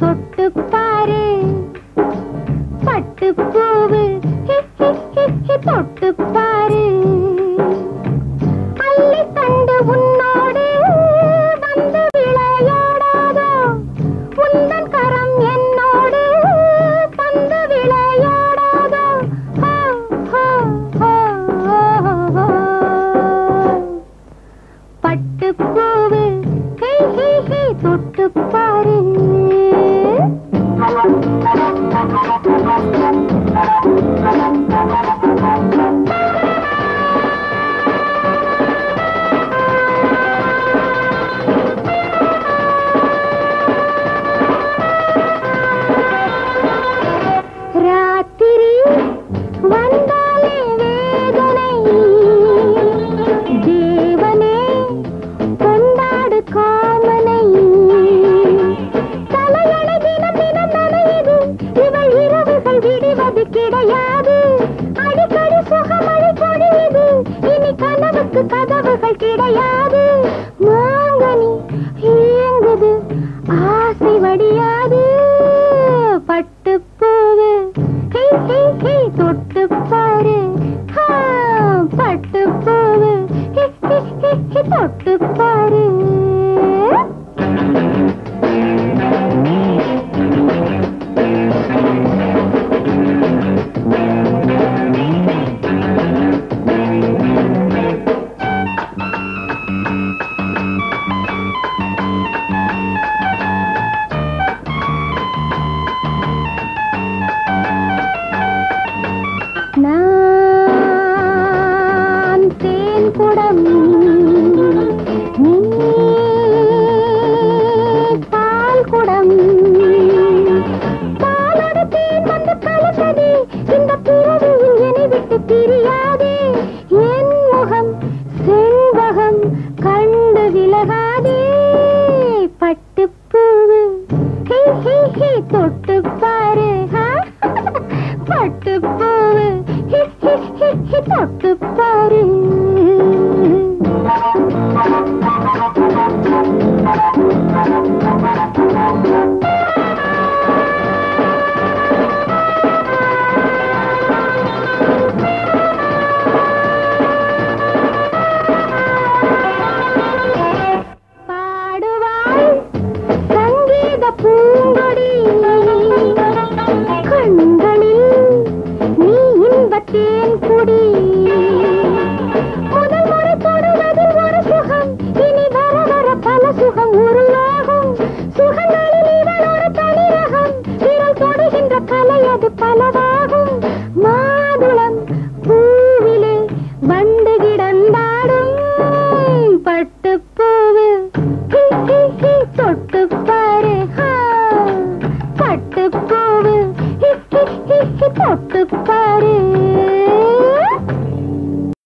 தொட்டு தொட்டு விடுவது கிடையாது அடிக்கடி சுகமழை பொழியது. இனி கனவுக்கு கதவுகள் கிடையாது. மாங்கனி இயங்குது. ஆசை வடியாது. பட்டு போது தொட்டு பாரு பட்டு போது தொட்டு பாரு